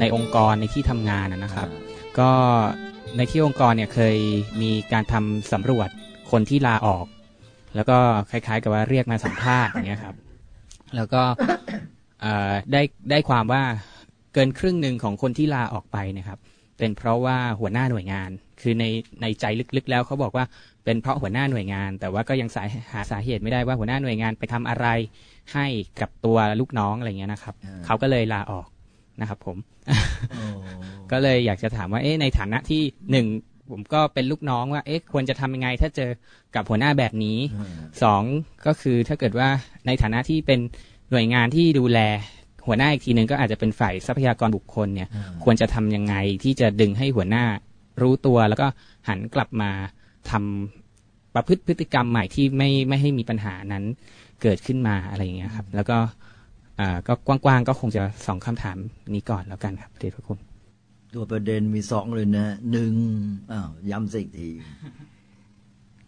ในองค์กรในที่ทำงานนะนะครับ ก็ในที่องค์กรเนี่ยเคยมีการทำสำรวจคนที่ลาออก แล้วก็คล้าย ๆ กับว่าเรียกมาสัมภาษณ์อย่างเงี้ยครับ แล้วก็เอ่อได้ได้ความว่าเกินครึ่งหนึ่งของคนที่ลาออกไปเนะครับ เป็นเพราะว่าหัวหน้าหน่วยงาน คือในในใจลึกๆ แล้วเขาบอกว่าเป็นเพราะหัวหน้าหน่วยงาน แต่ว่าก็ยังสาหาสาเหตุไม่ได้ว่าหัวหน้าหน่วยงานไปทำอะไรให้กับตัวลูกน้องอะไรเงี้ยนะครับอ่าเขาก็เลยลาออก นะครับผมก็เลยอยากจะถามว่าเอ๊ะในฐานะที่หนึ่งผมก็เป็นลูกน้องว่า เอ๊ะ ควรจะทำยังไงถ้าเจอกับหัวหน้าแบบนี้ สองก็คือถ้าเกิดว่าในฐานะที่เป็นหน่วยงานที่ดูแล หัวหน้าอีกทีหนึ่งก็อาจจะเป็นฝ่ายทรัพยากรบุคคลเนี่ย ควรจะทำยังไงที่จะดึงให้หัวหน้ารู้ตัว แล้วก็หันกลับมาทำประพฤติพฤติกรรมใหม่ที่ไม่ไม่ให้มีปัญหานั้นเกิดขึ้นมาอะไรอย่างเงี้ยครับ แล้วก็อ่า ก็กว้างๆก็คงจะสองคำถามนี้ก่อนแล้วกันครับเดชพระคุณตัวประเด็นมีสองเลยนะหนึ่งอ้าวย้ำสักอีกที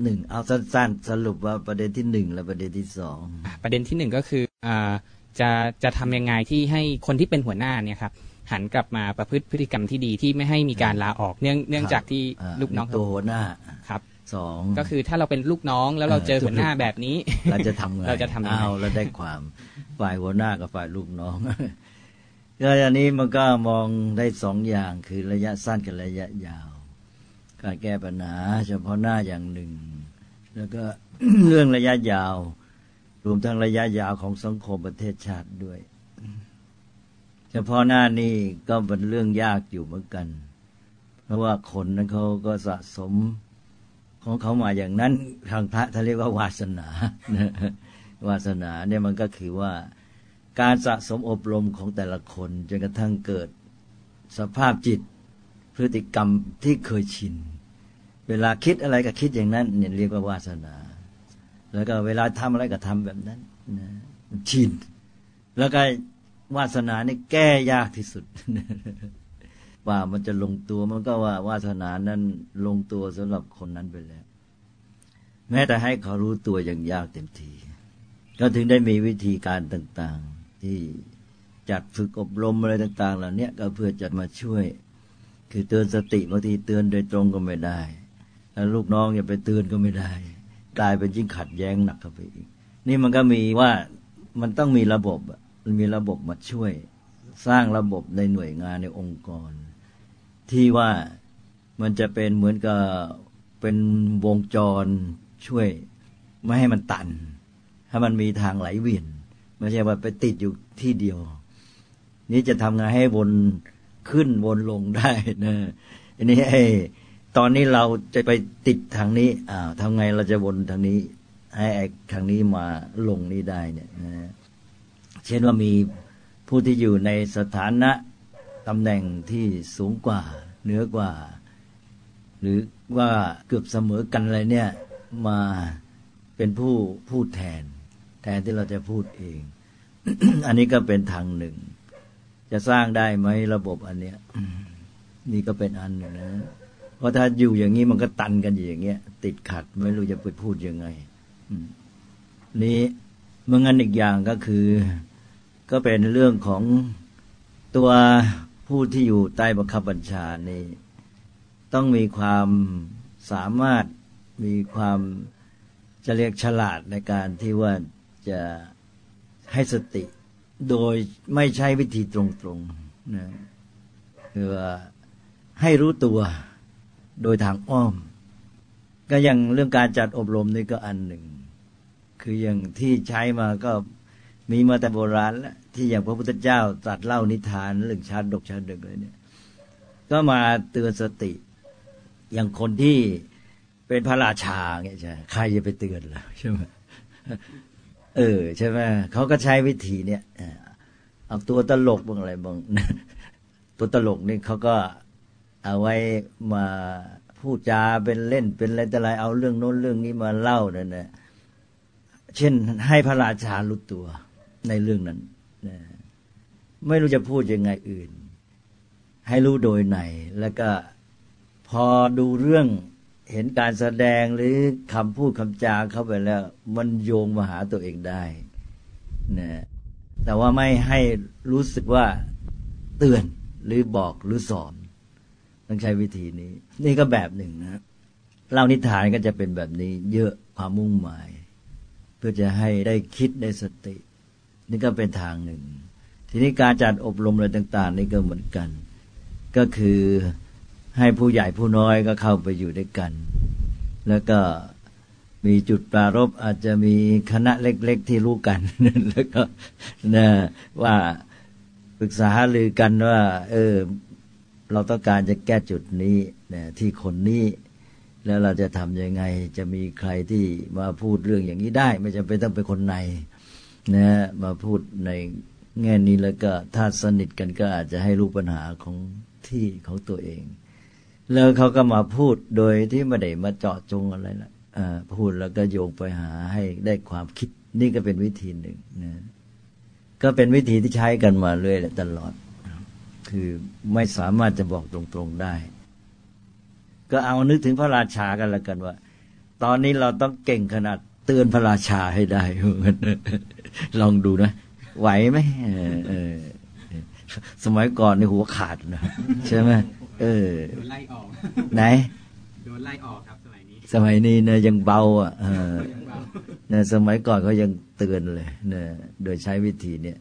หนึ่งเอาสั้นๆ สรุปว่าประเด็นที่หนึ่งและประเด็นที่สองอะประเด็นที่หนึ่งก็คืออ่าจะจะทำยังไงที่ให้คนที่เป็นหัวหน้าเนี่ยครับหันกลับมาประพฤติพฤติกรรมที่ดีที่ไม่ให้มีการลาออกเนื่องเนื่องจากที่อ่าลูกน้องตัวหัวหน้าครับ สองก็คือถ้าเราเป็นลูกน้องแล้วเราเจอเออหัวหน้าแบบนี้ เราจะทำไงเราจะทำยังไงเอาเราได้ความฝ่ายหัวหน้ากับฝ่ายลูกน้องก็อันนี้มันก็มองได้สองอย่างคือระยะสั้นกับระยะยาว การแก้ปัญหา เฉพาะหน้าอย่างหนึ่ง แล้วก็เรื่องระยะยาว รวมทั้งระยะยาวของสังคมประเทศชาติด้วย เฉพาะหน้านี่ก็เป็นเรื่องยากอยู่เหมือนกัน เพราะว่าคนนั้นเขาก็สะสม ของเขามาอย่างนั้นทางพระท่านเรียกว่าวาสนาวาสนาเนี่ยมันก็คือว่าการสะสมอบรมของแต่ละคนจนกระทั่งเกิดสภาพจิตพฤติกรรมที่เคยชิน เวลาคิดอะไรก็คิดอย่างนั้นเนี่ยเรียกว่าวาสนา แล้วก็เวลาทำอะไรก็ทำแบบนั้นนะชิน แล้วก็วาสนานี่แก้ยากที่สุด ว่ามันจะลงตัวมันก็ว่าวาสนานั้นลงตัวสำหรับคนนั้นไปแล้ว แม้แต่ให้เขารู้ตัวอย่างยากเต็มที ก็ถึงได้มีวิธีการต่างๆ ที่จัดฝึกอบรมอะไรต่าง ๆ เหล่านี้ก็เพื่อจะมาช่วย คือเตือนสติบางทีเตือนโดยตรงก็ไม่ได้แล้วลูกน้องอย่าไปเตือนก็ไม่ได้กลายเป็นยิ่งขัดแย้งหนักเข้าไปอีก นี่มันก็มีว่ามันต้องมีระบบมันมีระบบมาช่วย สร้างระบบในหน่วยงานในองค์กร ที่ว่ามันจะเป็นเหมือนกับเป็นวงจรช่วย ไม่ให้มันตัน ให้มันมีทางไหลเวียนไม่ใช่ว่าไปติดอยู่ที่เดียว นี่จะทำไงให้วนขึ้นวนลงได้นะอันนี้ไอ้ตอนนี้เราจะไปติดทางนี้อ้าวทำไงเราจะวนทางนี้ ให้ไอ้ทางนี้มาลงนี้ได้เนี่ยนะเช่นว่ามีผู้ที่อยู่ในสถานะ ตำแหน่งที่สูงกว่า เหนือกว่า หรือว่าเกือบเสมอกันอะไรเนี่ย มาเป็นผู้พูดแทน แทนที่เราจะพูดเอง อันนี้ก็เป็นทางหนึ่ง จะสร้างได้ไหมระบบอันเนี้ยนี่ก็เป็นอันหนึ่งนะเพราะถ้าอยู่อย่างนี้มันก็ตันกันอยู่อย่างเงี้ย ติดขัดไม่รู้จะไปพูดยังไงนี้เมื่องั้นอีกอย่างก็คือ ก็เป็นเรื่องของตัว ผู้ที่อยู่ใต้บังคับบัญชานี่ต้องมีความสามารถมีความจะเรียกฉลาดในการที่ว่าจะให้สติ โดยไม่ใช้วิธีตรงๆนะคือว่าให้รู้ตัวโดยทางอ้อม ก็อย่างเรื่องการจัดอบรมนี่ก็อันหนึ่ง คืออย่างที่ใช้มาก็มีมาแต่โบราณแล้ว ที่อย่างพระพุทธเจ้าตรัสเล่านิทานเรื่องชาดกชาดกเลยเนี่ย ก็มาเตือนสติ อย่างคนที่เป็นพระราชาเงี้ยใช่ใครจะไปเตือนล่ะใช่ไหมเออ ใช่ไหมเขาก็ใช้วิธีเนี้ยเอาตัวตลกบางอะไรบางตัวตลกนี่เขาก็เอาไว้มาพูดจาเป็นเล่นเป็นอะไรแต่ไรเอาเรื่องโน้นเรื่องนี้มาเล่านั่นนะเช่นให้พระราชารู้ตัวในเรื่องนั้น ไม่รู้จะพูดยังไงอื่น ให้รู้โดยไหนแล้วก็พอดูเรื่องเห็นการแสดงหรือคำพูดคำจาเข้าไปแล้ว มันโยงมาหาตัวเองได้นะแต่ว่าไม่ให้รู้สึกว่าเตือนหรือบอกหรือสอนต้องใช้วิธีนี้ นี่ก็แบบหนึ่งนะเล่านิทานก็จะเป็นแบบนี้ เยอะความมุ่งหมาย เพื่อจะให้ได้คิดได้สติ นี่ก็เป็นทางหนึ่ง ทีนี้การจัดอบรมอะไรต่าง ๆ นี่ก็เหมือนกัน ก็คือให้ผู้ใหญ่ผู้น้อยก็เข้าไปอยู่ด้วยกัน แล้วก็มีจุดปรารบอาจจะมีคณะเล็ก ๆ ที่รู้กัน แล้วก็นะว่าปรึกษาหรือกันว่า เออ เราต้องการจะแก้จุดนี้นะที่คนนี้แล้วเราจะทำยังไง จะมีใครที่มาพูดเรื่องอย่างนี้ได้ ไม่จำเป็นต้องเป็นคนในนะมาพูดใน แง่นี้แล้วก็ถ้าสนิทกันก็อาจจะให้รู้ปัญหาของที่ของตัวเอง แล้วเขาก็มาพูดโดยที่ไม่ได้มาเจาะจงอะไรละพูดแล้วก็โยงไปหาให้ได้ความคิดนี่ก็เป็นวิธีหนึ่งนะก็เป็นวิธีที่ใช้กันมาเรื่อยตลอด คือไม่สามารถจะบอกตรงๆได้ ก็เอานึกถึงพระราชากันละกันว่า ตอนนี้เราต้องเก่งขนาดเตือนพระราชาให้ได้ ลองดูนะ ไหวไหมสมัยก่อนในหัวขาดนะใช่ไหมเออโดนไล่ออกไหนโดนไล่ออกครับสมัยนี้ สมัยนี้เนี่ยยังเบาอะเออเนี่ยสมัยก่อนเขายังเตือนเลยเนี่ยโดยใช้วิธีเนี่ย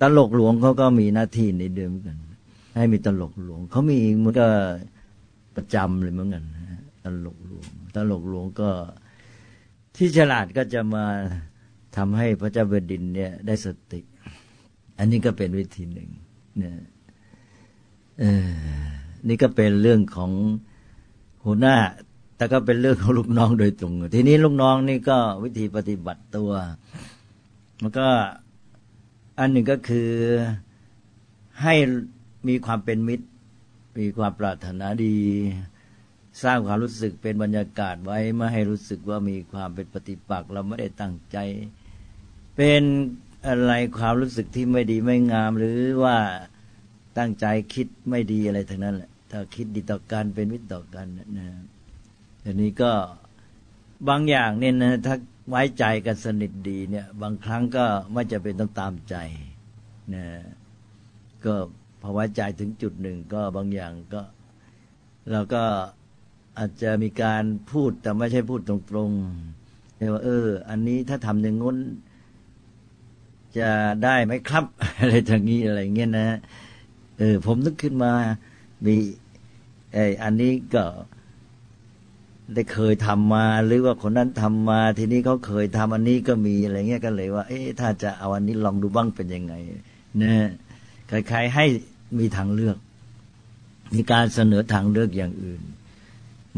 ตลกหลวงเขาก็มีหน้าที่ในเดิมกัน ให้มีตลกหลวงเขามีมันก็ประจำเลยเหมือนกันตลกหลวงตลกหลวงก็ที่ฉลาดก็จะมา ทำให้พระเจ้าแผ่นดินเนี่ย ได้สติ อันนี้ก็เป็นวิธีหนึ่งเนี่ยเออนี่ก็เป็นเรื่องของหัวหน้า แต่ก็เป็นเรื่องของลูกน้องโดยตรง ทีนี้ลูกน้องนี่ก็วิธีปฏิบัติตัว มันก็อันหนึ่งก็คือให้มีความเป็นมิตร มีความปรารถนาดี สร้างความรู้สึกเป็นบรรยากาศไว้ ไม่ให้รู้สึกว่ามีความเป็นปฏิปักษ์เราไม่ได้ตั้งใจ เป็นอะไรความรู้สึกที่ไม่ดีไม่งาม หรือว่าตั้งใจคิดไม่ดีอะไรทั้งนั้นแหละถ้าคิดดีต่อกันเป็นมิตรต่อกันนะอันนี้ก็บางอย่างเนี่ยนะถ้าไว้ใจกันสนิทดีเนี่ย บางครั้งก็ไม่จะเป็นต้องตามใจนะก็พอไว้ใจถึงจุดหนึ่งก็บางอย่างก็เราก็อาจจะมีการพูดแต่ไม่ใช่พูดตรงๆแต่ว่าเออ อันนี้ถ้าทำอย่างง้น จะได้ไหมครับ อะไรทางนี้อะไรเงี้ยนะเออผมนึกขึ้นมามีไออันนี้ก็ได้เคยทำมา หรือว่าคนนั้นทำมา ทีนี้เขาเคยทำอันนี้ก็มีอะไรเงี้ยก็เลยว่า เอ๊ะถ้าจะเอาอันนี้ลองดูบ้างเป็นยังไงนะใครๆให้มีทางเลือก มีการเสนอทางเลือกอย่างอื่น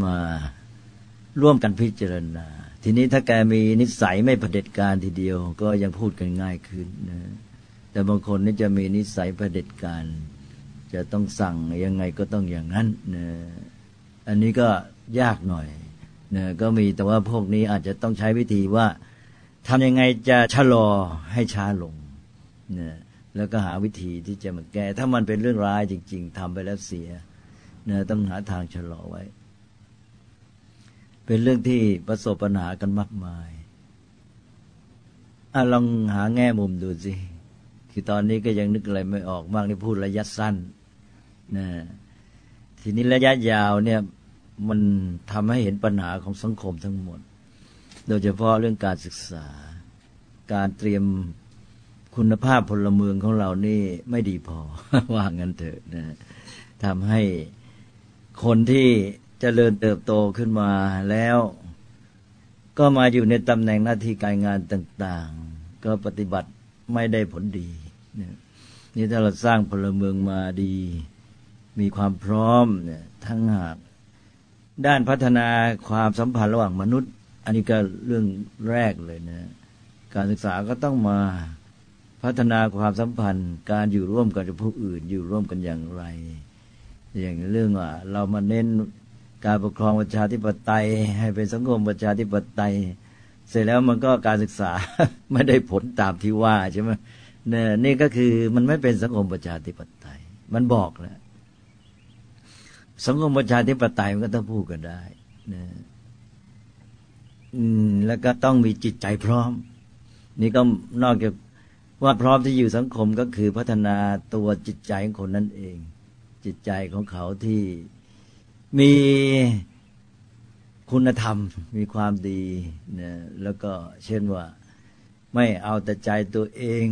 มาร่วมกันพิจารณา ทีนี้ถ้าแกมีนิสัยไม่เผด็จการทีเดียว ก็ยังพูดกันง่ายขึ้นนะแต่บางคนนี่จะมีนิสัยเผด็จการ จะต้องสั่งยังไงก็ต้องอย่างนั้นนะอันนี้ก็ยากหน่อยนะก็มีแต่ว่าพวกนี้อาจจะต้องใช้วิธีว่าทำยังไงจะชะลอให้ช้าลงนะแล้วก็หาวิธีที่จะมาแก้ถ้ามันเป็นเรื่องร้ายจริง ๆทำไปแล้วเสียนะต้องหาทางชะลอไว้ เป็นเรื่องที่ประสบปัญหากันมากมายอลองหาแง่มุมดูสิ คือตอนนี้ก็ยังนึกอะไรไม่ออกมากนี่พูดระยะสั้นนะทีนี้ระยะยาวเนี่ยมันทำให้เห็นปัญหาของสังคมทั้งหมด โดยเฉพาะเรื่องการศึกษา การเตรียมคคุณภาพพลเมืองของเรานี่ไม่ดีพอว่างั้นเถอะนะทำให้คนที่ จเจริญเติบโตขึ้นมาแล้ว ก็มาอยู่ในตำแหน่งหน้าที่การงานต่าง ๆ ก็ปฏิบัติไม่ได้ผลดีนี่ถ้าเราสร้างพลเมืองมาดี มีความพร้อมเนี่ยทั้งหากด้านพัฒนาความสัมพันธ์ระหว่างมนุษย์ อันนี้ก็เรื่องแรกเลยนะการศึกษาก็ต้องมาพัฒนาความสัมพันธ์ การอยู่ร่วมกันกับผู้อื่น อยู่ร่วมกันอย่างไร อย่างเรื่องว่าเรามาเน้น การปกครองประชาธิปไตย ให้เป็นสังคมประชาธิปไตย เสร็จแล้วมันก็การศึกษาไม่ได้ผลตามที่ว่าใช่ไหมเนี่ยนี่ก็คือมันไม่เป็นสังคมประชาธิปไตย มันบอกแล้วสังคมประชาธิปไตยมันก็ต้องพูดกันได้นะอืม แล้วก็ต้องมีจิตใจพร้อม นี่ก็นอกจากว่าพร้อมที่อยู่สังคมก็คือพัฒนาตัวจิตใจของคนนั่นเอง จิตใจของเขาที่ มีคุณธรรมมีความดีนะแล้วก็เช่นว่าไม่เอาแต่ใจตัวเอง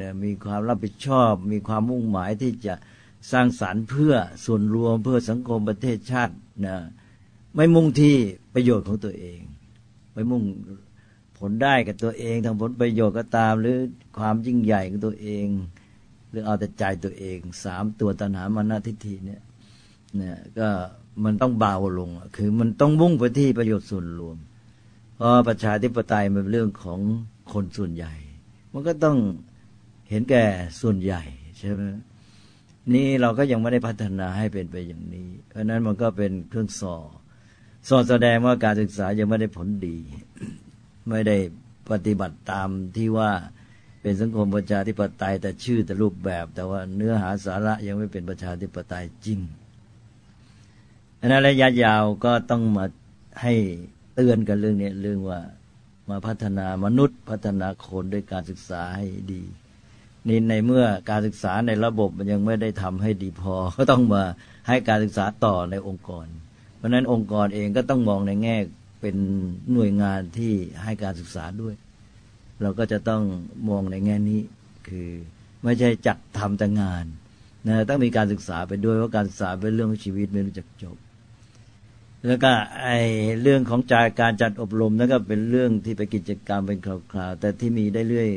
นะมีความรับผิดชอบ มีความมุ่งหมายที่จะสร้างสารรค์เพื่อส่วนรวมเพื่อสังคมประเทศชาตินะไม่มุ่งที่ประโยชน์ของตัวเอง ไม่มุ่งผลได้กับตัวเองทางผลประโยชน์ก็ตาม หรือความยิ่งใหญ่ของตัวเอง หรือเอาแต่ใจตัวเองสามตัวตัณหามานาทิฏฐิเนี่ยเนี่ยก็ มันต้องเบาลง คือมันต้องมุ่งไปที่ประโยชน์ส่วนรวม เพราะประชาธิปไตยมันเป็นเรื่องของคนส่วนใหญ่ มันก็ต้องเห็นแก่ส่วนใหญ่ใช่ไหมนี่เราก็ยังไม่ได้พัฒนาให้เป็นไปอย่างนี้ เพราะนั้นมันก็เป็นเครื่องสอสอแสดงว่าการศึกษายังไม่ได้ผลดี ไม่ได้ปฏิบัติตามที่ว่าเป็นสังคมประชาธิปไตยแต่ชื่อแต่รูปแบบ แต่ว่าเนื้อหาสาระยังไม่เป็นประชาธิปไตยจริง อันนั้นระยะยาวก็ต้องมาให้เตือนกันเรื่องนี้เรื่องว่ามาพัฒนามนุษย์พัฒนาคนด้วยการศึกษาให้ดีนี่ในเมื่อการศึกษาในระบบมันยังไม่ได้ทำให้ดีพอ ก็ต้องมาให้การศึกษาต่อในองค์กร เพราะฉะนั้นองค์กรเองก็ต้องมองในแง่เป็นหน่วยงานที่ให้การศึกษาด้วย เราก็จะต้องมองในแง่นี้คือไม่ใช่จัดทำแต่งานนะต้องมีการศึกษาไปด้วยเพราะการศึกษาเป็นเรื่องชีวิตไม่รู้จักจบ แล้วก็ไอเรื่องของจากการจัดอบรมนั่นก็เป็นเรื่องที่ไปกิจกรรมเป็นคราวๆแต่ที่มีได้เรื่อย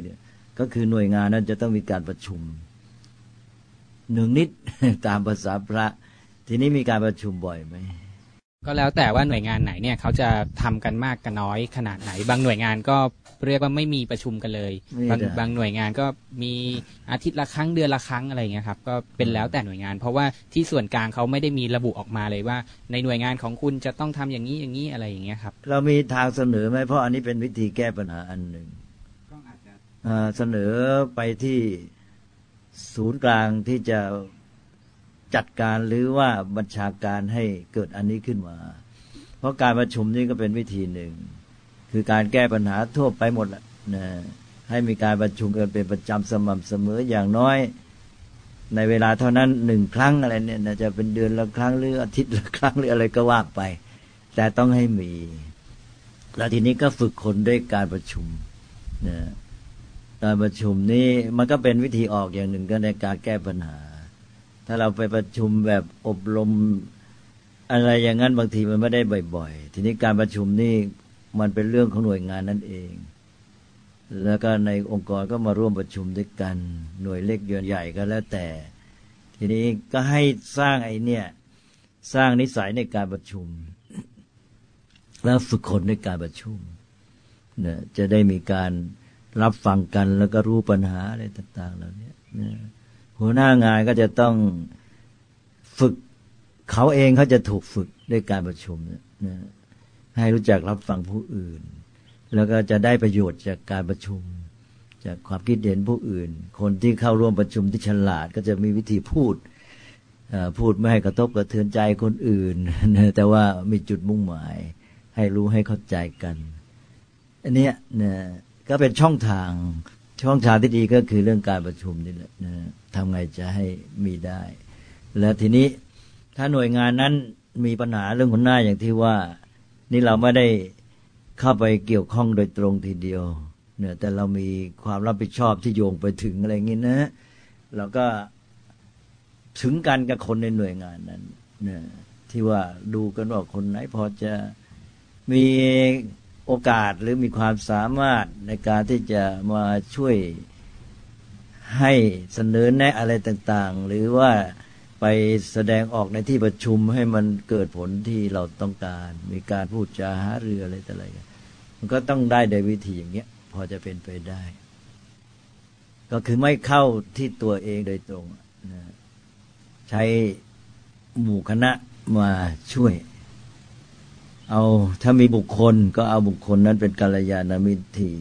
ก็คือหน่วยงานนั้นจะต้องมีการประชุมหนึ่งนิดตามภาษาพระ ทีนี้มีการประชุมบ่อยไหมก็แล้วแต่ว่าหน่วยงานไหนเนี่ยเขาจะทำกันมากกันน้อยขนาดไหน บางหน่วยงานก็ เรียกว่าไม่มีประชุมกันเลย บางบางหน่วยงานก็มีอาทิตย์ละครั้งเดือนละครั้งอะไรเงี้ยครับก็เป็นแล้วแต่หน่วยงาน เพราะว่าที่ส่วนกลางเขาไม่ได้มีระบุออกมาเลยว่า ในหน่วยงานของคุณจะต้องทำอย่างนี้อย่างนี้อะไรอย่างเงี้ยครับ เรามีทางเสนอไหมเพราะอันนี้เป็นวิธีแก้ปัญหาอันหนึ่งเสนอไปที่ศูนย์กลางที่จะจัดการหรือว่าบัญชาการให้เกิดอันนี้ขึ้นมา เพราะการประชุมนี้ก็เป็นวิธีหนึ่ง คือการแก้ปัญหาทั่วไปหมดนะให้มีการประชุมกันเป็นประจำสม่ำเสมออย่างน้อย ในเวลาเท่านั้นหนึ่งครั้งอะไรเนี่ยจะเป็นเดือนละครั้งหรืออาทิตย์ละครั้งหรืออะไรก็ว่าไป แต่ต้องให้มี แล้วทีนี้ก็ฝึกคนด้วยการประชุมนะการประชุมนี้มันก็เป็นวิธีออกอย่างหนึ่งก็ในการแก้ปัญหา ถ้าเราไปประชุมแบบอบรมอะไรอย่างนั้นบางทีมันไม่ได้บ่อย ๆ ทีนี้การประชุมนี่ มันเป็นเรื่องของหน่วยงานนั่นเอง แล้วก็ในองค์กรก็มาร่วมประชุมด้วยกัน หน่วยเล็กเยนใหญ่ก็แล้วแต่ ทีนี้ก็ให้สร้างไอ้เนี่ย สร้างนิสัยในการประชุม แล้วฝึกคนในการประชุมเนี่ยจะได้มีการรับฟังกันแล้วก็รู้ปัญหาอะไรต่างๆเหล่านี้หัวหน้างานก็จะต้องฝึกเขาเองเขาจะถูกฝึกด้วยการประชุมนะ ให้รู้จักรับฟังผู้อื่น แล้วก็จะได้ประโยชน์จากการประชุม จากความคิดเห็นผู้อื่น คนที่เข้าร่วมประชุมที่ฉลาดก็จะมีวิธีพูดพูดไม่ให้กระทบกระเทือนใจคนอื่น แต่ว่ามีจุดมุ่งหมาย ให้รู้ให้เข้าใจกัน อันนี้นะก็เป็นช่องทางช่องทางที่ดีก็คือเรื่องการประชุมนี่แหละนะทำไงจะให้มีได้ แล้วทีนี้ถ้าหน่วยงานนั้นมีปัญหาเรื่องคนหน้าอย่างที่ว่า นี่เราไม่ได้เข้าไปเกี่ยวข้องโดยตรงทีเดียวเนี่ยแต่เรามีความรับผิดชอบที่โยงไปถึงอะไรอย่างนี้นะเราก็ถึงกันกับคนในหน่วยงานนั้นเนี่ยที่ว่าดูกันว่าคนไหนพอจะมีโอกาสหรือมีความสามารถในการที่จะมาช่วยให้เสนอแนะอะไรต่าง ๆ หรือว่า ไปแสดงออกในที่ประชุมให้มันเกิดผลที่เราต้องการ มีการพูดจาหาเรืออะไรต่ออะไรมันก็ต้องได้โดยวิธีอย่างเงี้ย พอจะเป็นไปได้ ก็คือไม่เข้าที่ตัวเองโดยตรงนะใช้หมู่คณะมาช่วย เอาถ้ามีบุคคลก็เอาบุคคลนั้นเป็นกัลยาณมิตรที่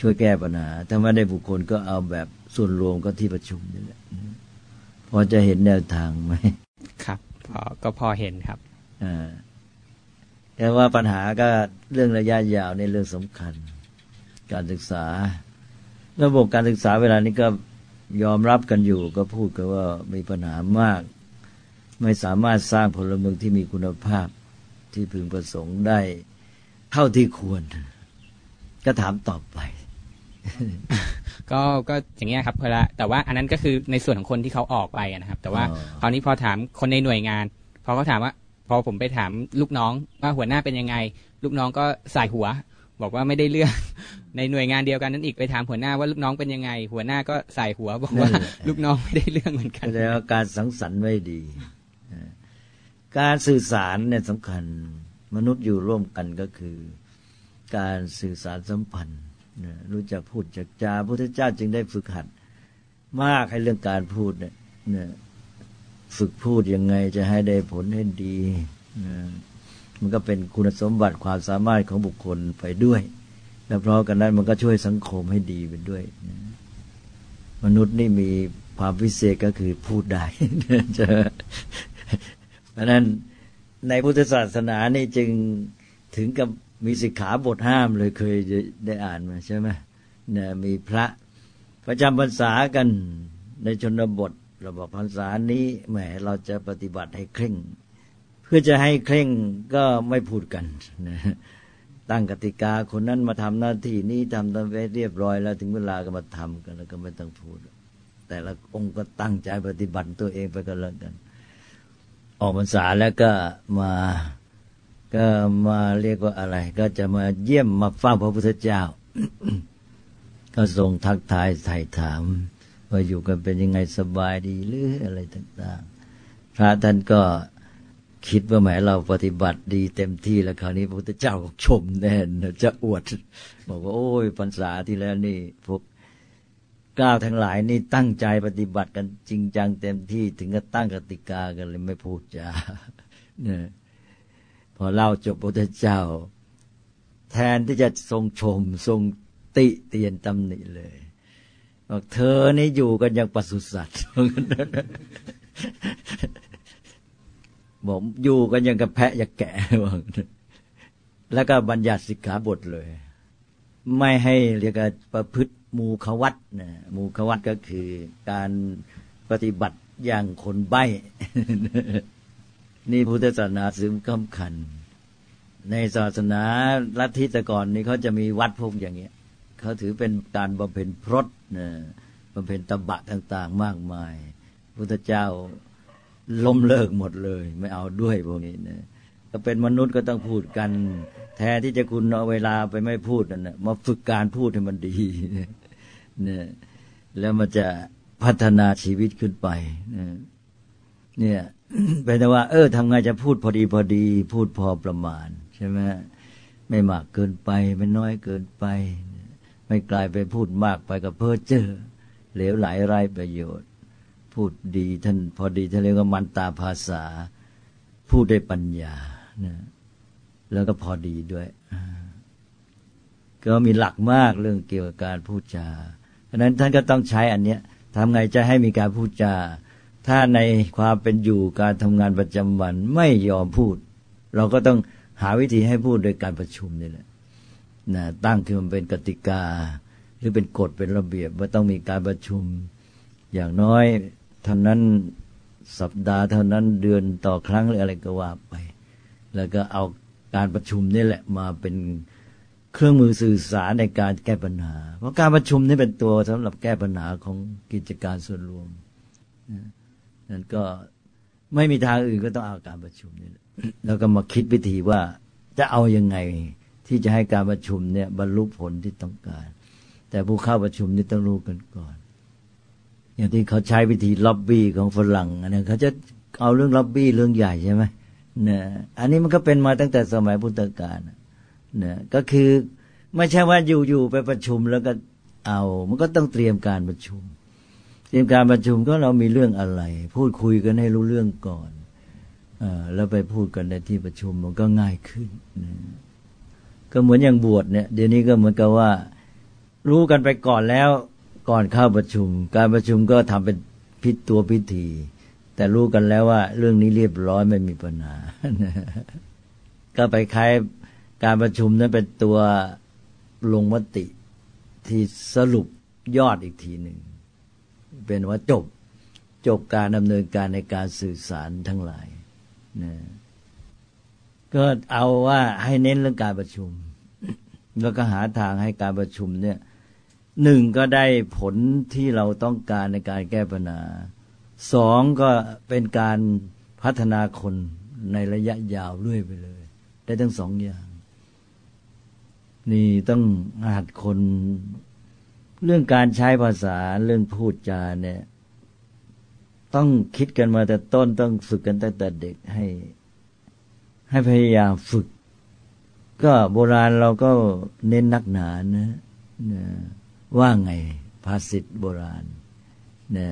ช่วยแก้ปัญหา ถ้าไม่ได้บุคคลก็เอาแบบส่วนรวมก็ที่ประชุมนี่แหละ พอจะเห็นแนวทางไหมครับพอก็พอเห็นครับอ่าแต่ว่าปัญหาก็เรื่องระยะยาวในเรื่องสำคัญ การศึกษา ระบบการศึกษาเวลานี้ก็ยอมรับกันอยู่ ก็พูดกันว่ามีปัญหามาก ไม่สามารถสร้างพลเมืองที่มีคุณภาพที่พึงประสงค์ได้เท่าที่ควร ก็ถามตอบไป ก็ก็อย่างเงี้ยครับเวลาแต่ว่าอันนั้นก็คือในส่วนของคนที่เขาออกไปนะครับ แต่ว่าคราวนี้พอถามคนในหน่วยงานพอเขาถามว่าพอผมไปถามลูกน้องว่าหัวหน้าเป็นยังไง ลูกน้องก็ใส่หัว บอกว่าไม่ได้เรื่องในหน่วยงานเดียวกันนั้นอีกไปถามหัวหน้าว่าลูกน้องเป็นยังไง หัวหน้าก็ใส่หัวบอกว่า ลูกน้องไม่ได้เรื่องเหมือนกันแล้วการสังสรรค์ไม่ดี การสื่อสารเนี่ยสำคัญ มนุษย์อยู่ร่วมกันก็คือ การสื่อสารสัมพันธ์ รู้จักพูดจักจาพระพุทธเจ้าจึงได้ฝึกหัด มากให้เรื่องการพูดเนี่ยฝึกพูดยังไงจะให้ได้ผลให้ดีมันก็เป็นคุณสมบัติความสามารถของบุคคลไปด้วย แล้วพราะกันนั้นมันก็ช่วยสังคมให้ดีไปด้วย มนุษย์นี่มีความพิเศษก็คือพูดได้เพราะนั้นในพุทธศาสนานี่จึงถึงกับ มีสิกขาบทห้ามเลยเคยได้อ่านมาใช่ไหมเนี่ยมีพระประจำพรรษากันในชนบทเราบอกพรรษานี้แหมเราจะปฏิบัติให้เคร่ง เพื่อจะให้เคร่งก็ไม่พูดกันนะตั้งกติกาคนนั้นมาทำหน้าที่นี้ทำตามไปเรียบร้อย แล้วถึงเวลาก็มาทำกันแล้วก็ไม่ต้องพูด แต่ละองค์ก็ตั้งใจปฏิบัติตัวเองไปก็แล้วกัน ออกพรรษาแล้วก็มา ก็มาเรียกว่าอะไร ก็จะมาเยี่ยมมาเฝ้าพระพุทธเจ้า ก็ทรงทักทายไถ่ถาม ว่าอยู่กันเป็นยังไงสบายดีหรืออะไรต่างๆ พระท่านก็คิดว่าแหมเราปฏิบัติดีเต็มที่แล้วคราวนี้พระพุทธเจ้าก็ชมแน่นจะอวด บอกว่าโอ้ยพรรษาที่แล้วนี่พวกก้าวทั้งหลายนี่ตั้งใจปฏิบัติกันจริงจังเต็มที่ถึงกับตั้งกติกากันเลยไม่พูดจาเนี่ย พอเล่าจบพระเจ้า แทนที่จะทรงชม ทรงติเตียนตำหนิเลยบอกเธอนี่อยู่กันอย่างปศุสัตว์บอกอยู่กันอย่างกับแพะอย่างแกะบอกแล้วก็บัญญัติสิกขาบทเลย ไม่ให้เรียกประพฤติมูขวัตนะมูขวัตก็คือการปฏิบัติอย่างคนใบ้ นี่พุทธศาสนาซึมสำคัญ ในศาสนาลัทธิตะก่อนนี่เขาจะมีวัดพวกอย่างเงี้ยเขาถือเป็นการบำเพ็ญพรตนะบำเพ็ญตบะต่าง ๆ มากมาย พุทธเจ้าล้มเลิกหมดเลย ไม่เอาด้วยพวกนี้นะก็เป็นมนุษย์ก็ต้องพูดกัน แทนที่จะคุณเอาเวลาไปไม่พูดนั่นนะมาฝึกการพูดให้มันดีเนี่ยแล้วมันจะพัฒนาชีวิตขึ้นไปเนี่ย เป็นแต่ว่า เออทำไงจะพูดพอดีพอดี พูดพอประมาณ ใช่ไหมไม่มากเกินไปไม่น้อยเกินไป ไม่กลายไปพูดมากไปกับเพ้อเจ้อเหลวไหลไร้ประโยชน์ พูดดีท่านพอดีท่านเรียกว่ามันตาภาษา พูดได้ปัญญานะแล้วก็พอดีด้วย ก็มีหลักมากเรื่องเกี่ยวกับการพูดจาเพราะนั้นท่านก็ต้องใช้อันเนี้ยทำไงจะให้มีการพูดจา ถ้าในความเป็นอยู่การทำงานประจำวันไม่ยอมพูด เราก็ต้องหาวิธีให้พูดโดยการประชุมนี่แหละนะตั้งขึ้นมาเป็นกติกา หรือเป็นกฎเป็นระเบียบว่าต้องมีการประชุม อย่างน้อยเท่านั้นสัปดาห์เท่านั้นเดือนต่อครั้งหรืออะไรก็ว่าไป แล้วก็เอาการประชุมนี่แหละมาเป็นเครื่องมือสื่อสารในการแก้ปัญหา เพราะการประชุมนี่เป็นตัวสำหรับแก้ปัญหาของกิจการส่วนรวมนั้ นั่นก็ไม่มีทางอื่นก็ต้องเอาการประชุมนี่แล้วก็มาคิดวิธีว่าจะเอายังไงที่จะให้การประชุมเนี่ยบรรลุผลที่ต้องการ แต่ผู้เข้าประชุมนี่ต้องรู้กันก่อน อย่างที่เขาใช้วิธีล็อบบี้ของฝรั่งอันนี้เขาจะเอาเรื่องล็อบบี้เรื่องใหญ่ใช่ไหมเนี่ยอันนี้มันก็เป็นมาตั้งแต่สมัยพุทธกาลเนี่ยก็คือไม่ใช่ว่าอยู่ๆไปประชุมแล้วก็เอา มันก็ต้องเตรียมการประชุม เตรียมการประชุมก็เรามีเรื่องอะไร พูดคุยกันให้รู้เรื่องก่อนอแล้วไปพูดกันในที่ประชุมมันก็ง่ายขึ้นนะก็เหมือนอย่างบวชเนี่ยเดี๋ยวนี้ก็เหมือนกับว่า รู้กันไปก่อนแล้วก่อนเข้าประชุม การประชุมก็ทำเป็นพิตัวพิธี แต่รู้กันแล้วว่า เรื่องนี้เรียบร้อยไม่มีปัญหาก็ไปคล้ายการประชุมนั้นเป็นตัวลงมติที่สรุปยอดอีกทีหนึ่ง เป็นว่าจบจบการดำเนินการในการสื่อสารทั้งหลายนะก็เอาว่าให้เน้นเรื่องการประชุม แล้วก็หาทางให้การประชุมเนี่ยหนึ่งก็ได้ผลที่เราต้องการในการแก้ปัญหาสองก็เป็นการพัฒนาคนในระยะยาวเรื่อยไปเลย ได้ทั้งสองอย่าง นี่ต้องหัดคน เรื่องการใช้ภาษาเรื่องพูดจาเนี่ย ต้องคิดกันมาแต่ต้นต้องฝึกกันตั้งแต่เด็กให้ ให้พยายามฝึก ก็โบราณเราก็เน้นนักหนานะนะว่าไงภาษิตโบราณนะ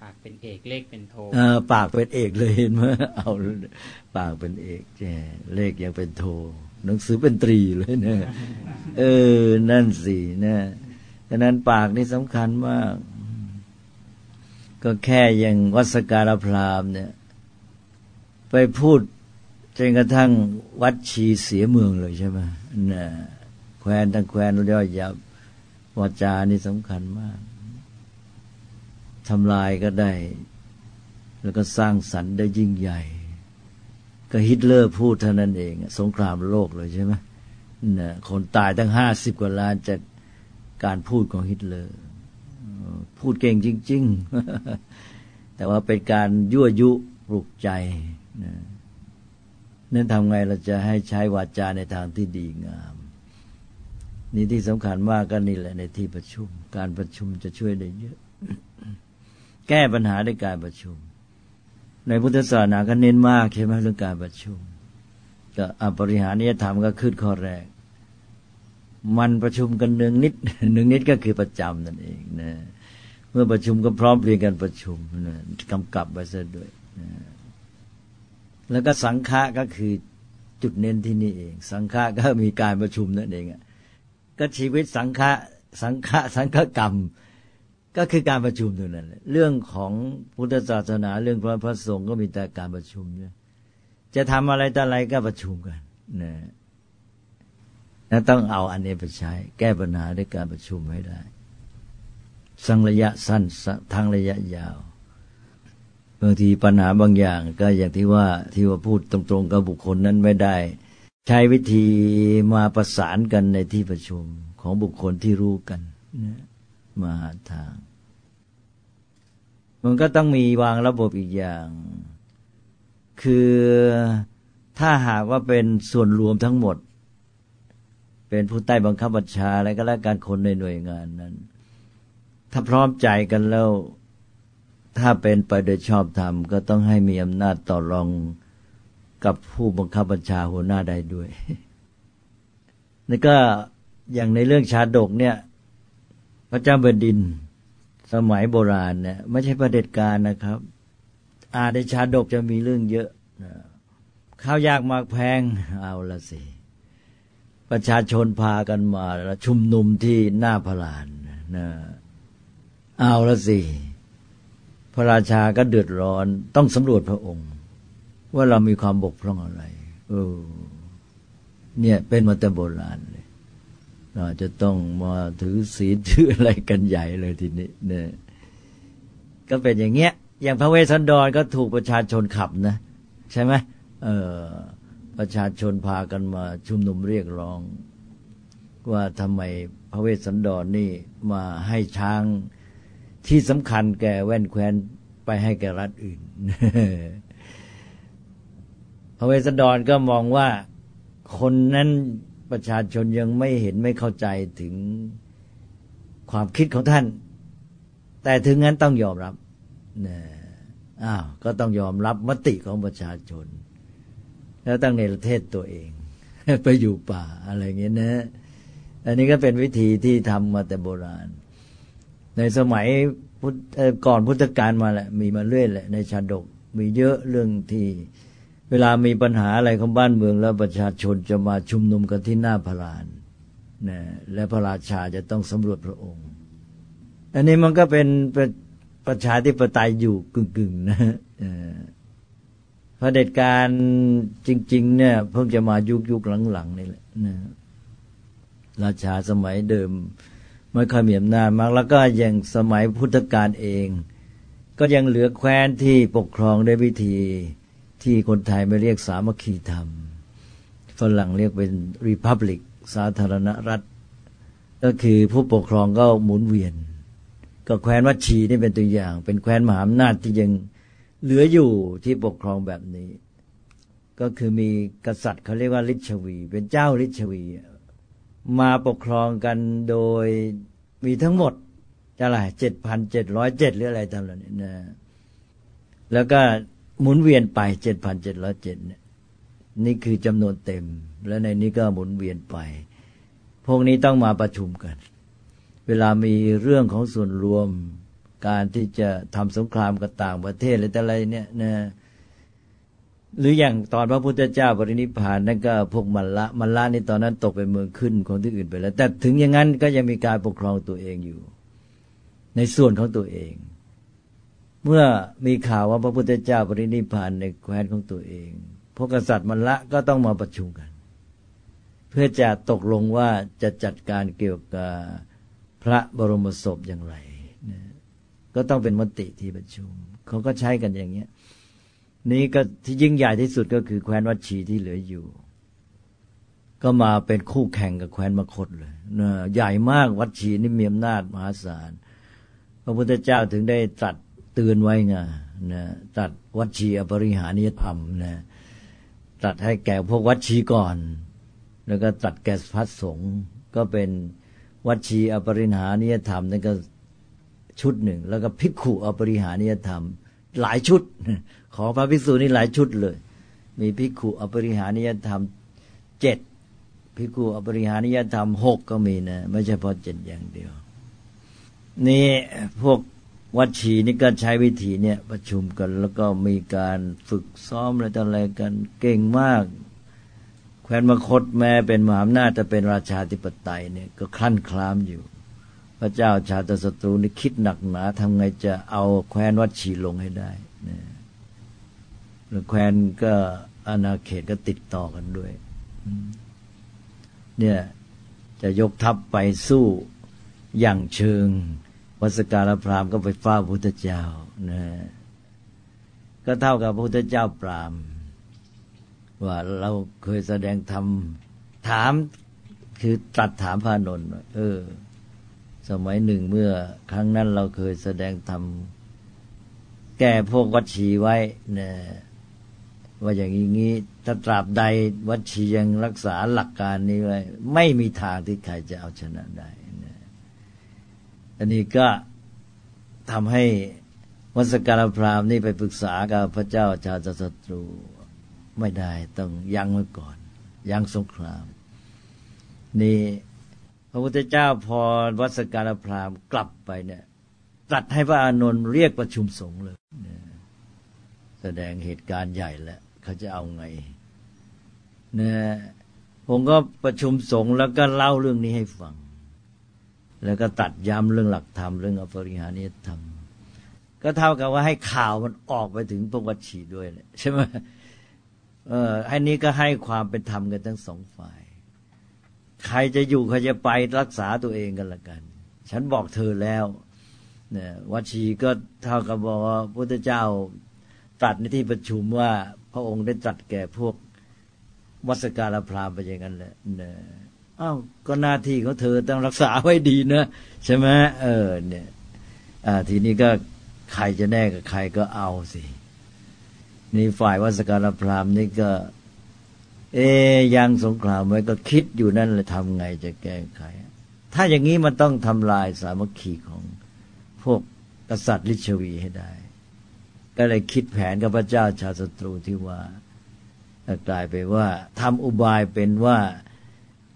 ปากเป็นเอกเลขเป็นโทปากเป็นเอกเลยเห็นไหมเอาปากเป็นเอกแจเลขยังเป็นโทหนังสือเป็นตรีเลยนะเออ นั่นสินะ ดังนั้นปากนี่สำคัญมาก ก็แค่อย่างวัสการพรามเนี่ย ไปพูดจนกระทั่งวัดชีเสียเมืองเลยใช่ไหมนะแควนทั้งแควนย่อยยับวาจานี่สำคัญมากทำลายก็ได้ แล้วก็สร้างสรรค์ได้ยิ่งใหญ่ ก็ฮิตเลอร์พูดเท่านั้นเอง สงครามโลกเลยใช่ไหมนะคนตายตั้งห้าสิบกว่าล้านจาก การพูดของฮิตเลอร์พูดเก่งจริง ๆ แต่ว่าเป็นการยั่วยุปลุกใจนะนั่นทำไงเราจะให้ใช้วาจาในทางที่ดีงาม นี่ที่สำคัญมากก็นี่แหละในที่ประชุม การประชุมจะช่วยได้เยอะ แก้ปัญหาด้วยการประชุม ในพุทธศาสนาก็เน้นมากใช่ไหมเรื่องการประชุม ก็อบริหารนิยธรรมก็ขึ้นข้อแรก มันประชุมกันหนึ่งนิดหนึ่งนิดก็คือประจำนั่นเองนะเมื่อประชุมก็พร้อมเรียนกันประชุมนะกำกับไปซะด้วยนะแล้วก็สังฆะก็คือจุดเน้นที่นี่เอง สังฆะก็มีการประชุมนั่นเองก็ชีวิตสังฆะสังฆะสังฆกรรม ก็คือการประชุมตรงนั้นเรื่องของพุทธศาสนาเรื่องพระพระสงฆ์ก็มีแต่การประชุมเนี่ยจะทำอะไรแต่อะไรก็ประชุมกันนะ นั้นต้องเอาอันนี้ไปใช้ แก้ปัญหาด้วยการประชุมให้ได้สังระยะสั้นทั้งระยะยาวบางทีปัญหาบางอย่างก็อย่างที่ว่าที่ว่าพูดตรงๆกับบุคคลนั้นไม่ได้ ใช้วิธีมาประสานกันในที่ประชุมของบุคคลที่รู้กันนะมาหาทาง มันก็ต้องมีวางระบบอีกอย่าง คือถ้าหากว่าเป็นส่วนรวมทั้งหมด เป็นผู้ใต้บังคับบัญชาอะไรก็แล้วการคนในหน่วยงานนั้น ถ้าพร้อมใจกันแล้ว ถ้าเป็นไปโดยชอบธรรมก็ต้องให้มีอำนาจต่อรองกับผู้บังคับบัญชาหัวหน้าได้ด้วยนี่ก็อย่างในเรื่องชาดกเนี่ย พระเจ้าแผ่นดิน สมัยโบราณเนี่ยไม่ใช่ประเด็จการนะครับอาในชาดกจะมีเรื่องเยอะข้าวยากมากแพงเอาละสิ ประชาชนพากันมาแล้วชุมนุมที่หน้าพระลานนะเอาละสิ พระราชาก็เดือดร้อนต้องสำรวจพระองค์ ว่าเรามีความบกพร่องอะไร เออ เนี่ยเป็นมาแต่โบราณเราจะต้องมาถือศีลถืออะไรกันใหญ่เลยทีนี้เนี่ยก็เป็นอย่างเงี้ย อย่างพระเวสสันดรก็ถูกประชาชนขับนะ ใช่ไหมเออ ประชาชนพากันมาชุมนุมเรียกร้อง ว่าทำไมพระเวสสันดรนนี่มาให้ช้างที่สำคัญแก่แว่นแคว้นไปให้แก่รัฐอื่น พระเวสสันดรก็มองว่าคนนั้นประชาชนยังไม่เห็นไม่เข้าใจถึงความคิดของท่าน แต่ถึงนั้นต้องยอมรับนะอ้าวก็ต้องยอมรับมติของประชาชน แล้วตั้งในประเทศตัวเอง ไปอยู่ป่าอะไรเงี้ยนะ อันนี้ก็เป็นวิธีที่ทำมาแต่โบราณ ในสมัยก่อนพุทธกาลมาแหละ มีมาเรื่อยแหละ ในชาดกมีเยอะเรื่องที่เวลามีปัญหาอะไรของบ้านเมืองแล้วประชาชนจะมาชุมนุมกันที่หน้าพระลานนะและพระราชาจะต้องสำรวจพระองค์ อันนี้มันก็เป็นประประชาธิปไตยอยู่กึ่งๆนะ พระเด็จการจริง ๆ เนี่ย เพิ่งจะมายุคยุคหลังๆนี่แหละนะราชาสมัยเดิมไม่ค่อยมีอำนาจมาก แล้วก็ยังสมัยพุทธกาลเอง ก็ยังเหลือแคว้นที่ปกครองด้วยวิธีที่คนไทยไม่เรียกสามัคคีธรรมฝรั่งเรียกเป็นรีพับลิกสาธารณรัฐ ก็คือผู้ปกครองก็หมุนเวียน ก็แคว้นวัดชีนี่เป็นตัวอย่าง เป็นแคว้นมหาอำนาจที่ยัง เหลืออยู่ที่ปกครองแบบนี้ ก็คือมีกษัตริย์เขาเรียกว่าลิชวี เป็นเจ้าลิชวี มาปกครองกันโดยมีทั้งหมดจะไรเจ็ดพันเจ็ดร้อยเจ็ดหรืออะไรต่างๆเนี่ยนะแล้วก็หมุนเวียนไปเจ็ดพันเจ็ดร้อยเจ็ดนี่ยนี่คือจำนวนเต็ม และในนี้ก็หมุนเวียนไป พวกนี้ต้องมาประชุมกัน เวลามีเรื่องของส่วนรวม การที่จะทำสงครามกับต่างประเทศอะไรแต่อะไรเนี่ยนะหรืออย่างตอนพระพุทธเจ้าปรินิพานนั่นก็พวกมัลละมัลละนี่ตอนนั้นตกเป็นเมืองขึ้นของที่อื่นไปแล้ว แต่ถึงอย่างนั้นก็ยังมีการปกครองตัวเองอยู่ ในส่วนของตัวเอง เมื่อมีข่าวว่าพระพุทธเจ้าปรินิพานในแคว้นของตัวเองพวกกษัตริย์มันละก็ต้องมาประชุมกัน เพื่อจะตกลงว่าจะจัดการเกี่ยวกับพระบรมศพอย่างไร ก็ต้องเป็นมติที่ประชุมเขาก็ใช้กันอย่างเงี้ย นี้ก็ที่ยิ่งใหญ่ที่สุดก็คือแคว้นวัดชีที่เหลืออยู่ ก็มาเป็นคู่แข่งกับแคว้นมคตเลยนะใหญ่มากวัดชีนี่มีอำนาจมหาศาลพระพุทธเจ้าถึงได้ตรัสเตือนไว้ไงนะตัดวัชีอปริหานิยธรรมนะตัดให้แก่พวกวัชีก่อน แล้วก็ตัดแก่พระสงฆ์ก็เป็นวัชีอปริหานิยธรรมนั่นก็ ชุดหนึ่ง แล้วก็ภิกขุอปริหานิยธรรม หลายชุด ขอพระภิกษุนี่หลายชุดเลย มีภิกขุอปริหานิยธรรมเจ็ดภิกขุอปริหานิยธรรมหกก็มีนะ ไม่ใช่พอเจ็ดอย่างเดียว นี่พวกวัดชีนี่ก็ใช้วิธีเนี่ยประชุมกันแล้วก็มีการฝึกซ้อมอะไรต่ออะไรกันเก่งมาก แคว้นมคตแม้เป็นมหาอำนาจจะเป็นราชาธิปไตยเนี่ยก็คลั่นคลามอยู่ พระเจ้าชาติศัตรูนี่คิดหนักหนาทำไงจะเอาแคว้นวัดชีลงให้ได้นะแล้วแคว้นก็อาณาเขตก็ติดต่อกันด้วย เนี่ยจะยกทัพไปสู้อย่างเชิง วัสการพรามก็ไปฟ้าพุทธเจ้านะก็เท่ากับพระพุทธเจ้าปรามว่าเราเคยแสดงธรรมถามคือตัดถามพระนนท์เออ สมัยหนึ่งเมื่อครั้งนั้นเราเคยแสดงธรรมแก้พวกวัดชีไว้นะว่าอย่างนี้ถ้าตราบใดวัดชียังรักษาหลักการนี้ไว้ไม่มีทางที่ใครจะเอาชนะได้อันนี้ก็ทำให้วัสการพราหมณ์นี่ไปปรึกษากับพระเจ้าชาติศัตรูไม่ได้ต้องยั้งไว้ก่อน ยั้งสงคราม นี่ ระพุทธเจ้าพอวัสการพราหมณ์กลับไปเนี่ยตัดให้พระอานนท์เรียกประชุมสงฆ์เลยแสดงเหตุการณ์ใหญ่แล้วเขาจะเอาไงนี่ยผมก็ประชุมสงฆ์แล้วก็เล่าเรื่องนี้ให้ฟัง แล้วก็ตัดย้ำเรื่องหลักธรรมเรื่องอภริหานิธรรม ก็เท่ากับว่าให้ข่าวมันออกไปถึงพวกวัชีด้วยใช่ไหมเอออันนี้ก็ให้ความเป็นธรรมกันทั้งสองฝ่าย ใครจะอยู่ใครจะไปรักษาตัวเองกันละกัน ฉันบอกเธอแล้วเนี่ยวัชีก็เท่ากับบอกว่าพุทธเจ้าตัดในที่ประชุมว่า พระองค์ได้ตัดแก่พวกวัสการพรามไปอย่างนั้นแหละเนี่ยอ้าวก็หน้าที่ของเธอต้องรักษาไว้ดีนะใช่ไหมเออ เนี่ยอ่าทีนี้ก็ใครจะแน่กับใครก็เอาสินี่ฝ่ายวัสการพรามนี่ก็ เอยังสงครามไว้ก็คิดอยู่นั่นเลยทำไงจะแก้ไข ถ้าอย่างนี้มันต้องทำลายสามัคคีของพวกกษัตริย์ลิชวีให้ได้ ก็เลยคิดแผนกับพระเจ้าชาศัตรูที่ว่ากลายไปว่าทำอุบายเป็นว่า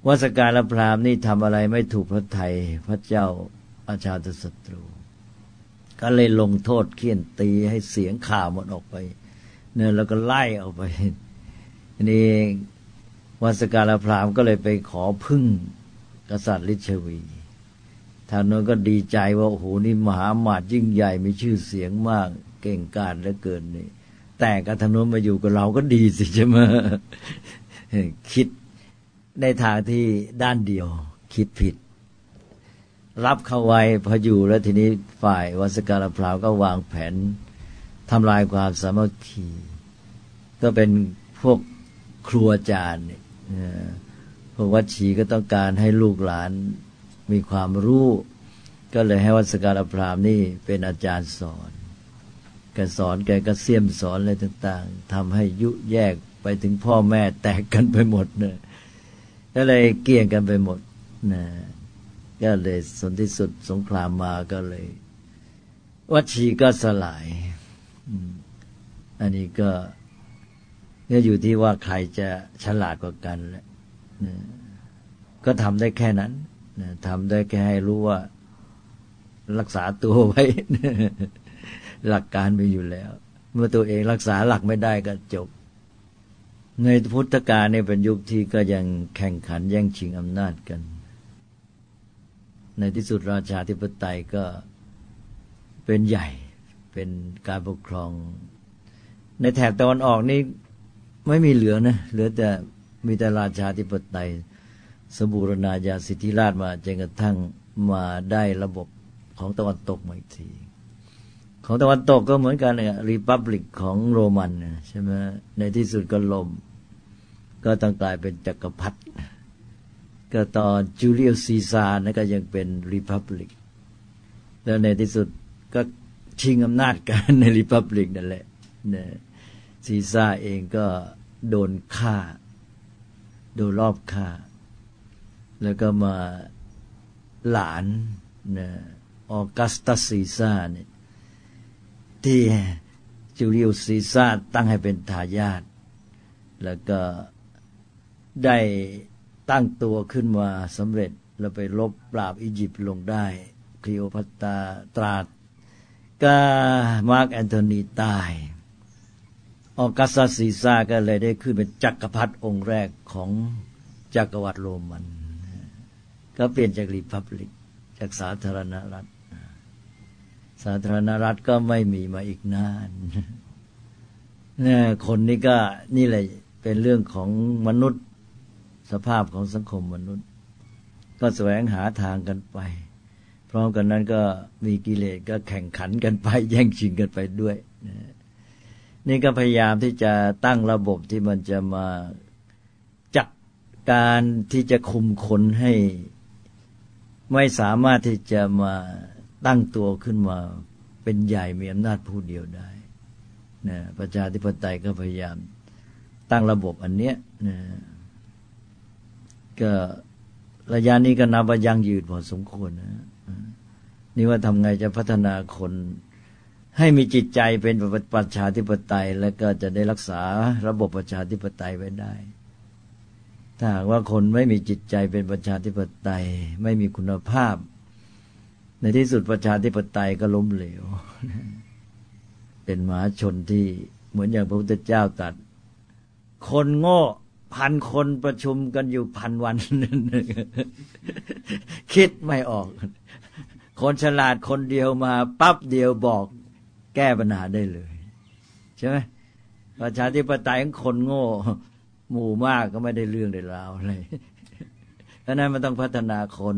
วัสการพรามนี่ทำอะไรไม่ถูกพระไทยพระเจ้าอาชาติศัตรู ก็เลยลงโทษเคี่ยนตีให้เสียงข่าวหมดออกไป เนี่ยแล้วก็ไล่ออกไปนี่ วัสการพรามก็เลยไปขอพึ่งกษัตริย์ลิชวีท่านนั้นก็ดีใจว่าโอ้โหนี่มหาหมาดยิ่งใหญ่มีชื่อเสียงมากเก่งกาจเหลือเกินนี่ แต่กระทำนู้นมาอยู่กับเราก็ดีสิใช่ไหมคิดในทางที่ด้านเดียว คิดผิด รับเข้าไว้พออยู่แล้วทีนี้ฝ่ายวัสการพราวก็วางแผนทำลายความสามัคคี ก็เป็นพวกครัวจารย์ พวกวัดชีก็ต้องการให้ลูกหลานมีความรู้ ก็เลยให้วัดสการพรามนี่เป็นอาจารย์สอนแกสอนแกก็เสี่ยมสอนอะไรต่าง ๆทำให้ยุแยกไปถึงพ่อแม่แตกกันไปหมดเนี่ยก็เลยเกี่ยงกันไปหมดนะก็เลยสนที่สุดสงครามมาก็เลย วัชีก็สลาย อันนี้ก็ ก็อยู่ที่ว่าใครจะฉลาดกว่ากันแหละก็ทำได้แค่นั้นทำได้แค่ให้รู้ว่ารักษาตัวไว้ หลักการมีอยู่แล้ว เมื่อตัวเองรักษาหลักไม่ได้ก็จบ ในพุทธกาลเนี่ยเป็นยุคที่ก็ยังแข่งขันแย่งชิงอำนาจกัน ในที่สุดราชาธิปไตยก็เป็นใหญ่เป็นการปกครอง ในแถบตะวันออกนี่ ไม่มีเหลือนะเหลือแต่มีแต่ราชาธิปไตย สบูรณาญาสิทธิราชมาจนกระทั่งมาได้ระบบของตะวันตกมาอีกที ของตะวันตกก็เหมือนกันเนี่ยรีพับลิกของโรมันใช่ไหมในที่สุดก็โรม ก็ต้องกลายเป็นจักรพรรดิก็ตอนจูเลียสซีซาร์นะก็ยังเป็น republic แล้วในที่สุดก็ชิงอำนาจกันใน republic นั่นแหละเนะ ซีซาร์เองก็โดนฆ่า โดนลอบฆ่า แล้วก็มาหลานนะออกัสตัสซีซาร์เนี่ยที่จูเลียสซีซาร์ตั้งให้เป็นทายาทแล้วก็ได้ตั้งตัวขึ้นมาสำเร็จแล้วไปรบปราบอียิปต์ลงได้คลีโอพัตตาตราดก็มาร์กแอนโทนีตาย ออกัสตัสซีซาร์ก็เลยได้ขึ้นเป็นจักรพรรดิองค์แรกของจักรวรรดิโรมัน ก็เปลี่ยนจาก republic จากสาธารณรัฐ สาธารณรัฐก็ไม่มีมาอีกนานเนี่ยคนนี้ก็นี่แหละเป็นเรื่องของมนุษย์ สภาพของสังคมมนุษย์ ก็แสวงหาทางกันไป พร้อมกันนั้นก็มีกิเลสก็แข่งขันกันไป แย่งชิงกันไปด้วยนี่ นี่ก็พยายามที่จะตั้งระบบที่มันจะมาจัดการที่จะคุมคนให้ ไม่สามารถที่จะมาตั้งตัวขึ้นมาเป็นใหญ่มีอำนาจผู้เดียวได้นะประชาธิปไตยก็พยายามตั้งระบบอันเนี้ยนะก็ระยะนี้ก็นับว่ายังยืดพอสมควรนะนี่ว่าทำไงจะพัฒนาคน ให้มีจิตใจเป็นประชาธิปไตย แล้วก็จะได้รักษาระบบประชาธิปไตยไว้ได้ ถ้าหากว่าคนไม่มีจิตใจเป็นประชาธิปไตย ไม่มีคุณภาพ ในที่สุดประชาธิปไตยก็ล้มเหลว เป็นมหาชนที่เหมือนอย่างพระพุทธเจ้าตรัสคนโง่พันคนประชุมกันอยู่พันวัน คิดไม่ออก คนฉลาดคนเดียวมาปั๊บเดียวบอก แก้ปัญหาได้เลย ใช่ไหมประชาธิปไตยของคนโง่ หมู่มากก็ไม่ได้เรื่องได้ราวอะไรเพราะนั้นมันต้องพัฒนาคน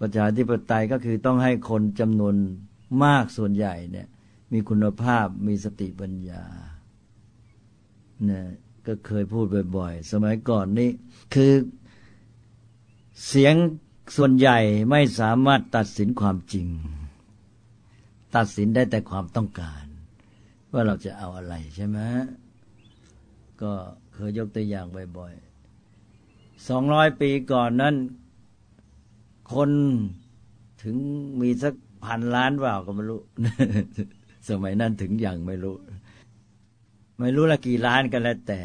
ประชาธิปไตยก็คือต้องให้คนจำนวนมากส่วนใหญ่เนี่ย มีคุณภาพมีสติปัญญาเนี่ยก็เคยพูดบ่อยๆ สมัยก่อนนี้คือเสียงส่วนใหญ่ไม่สามารถตัดสินความจริง ตัดสินได้แต่ความต้องการ ว่าเราจะเอาอะไรใช่ไหมก็เคยยกตัวอย่างบ่อยๆสองร้อยปีก่อนนั้น คนถึงมีสักพันล้านเปล่าก็ไม่รู้ สมัยนั้นถึงอย่างไม่รู้ ไม่รู้ละกี่ล้านกันแล้วแต่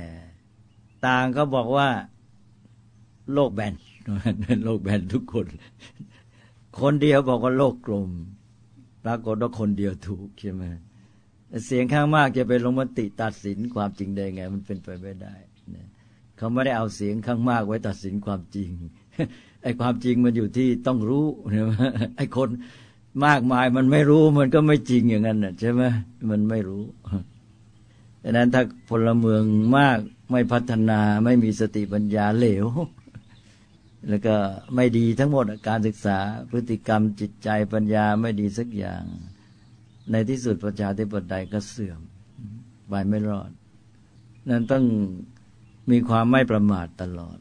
ต่างก็บอกว่าโลกแบนโลกแบนทุกคน คนเดียวบอกว่าโลกกลม ปรากฏว่าคนเดียวถูกใช่ไหมเสียงข้างมากจะไปลงมติตัดสินความจริงได้ไง มันเป็นไปไม่ได้เขาไม่ได้เอาเสียงข้างมากไว้ตัดสินความจริงไอ้ความจริงมันอยู่ที่ต้องรู้ใช่ไหมไอ้คนมากมายมันไม่รู้มันก็ไม่จริงอย่างนั้นใช่ไหมมันไม่รู้ดังนั้นถ้าพลเมืองมากไม่พัฒนาไม่มีสติปัญญาเหลว แล้วก็ไม่ดีทั้งหมดการศึกษาพฤติกรรมจิตใจปัญญาไม่ดีสักอย่าง ในที่สุดประชาธิปไตยก็เสื่อมไปไม่รอด นั้นต้องมีความไม่ประมาทตลอด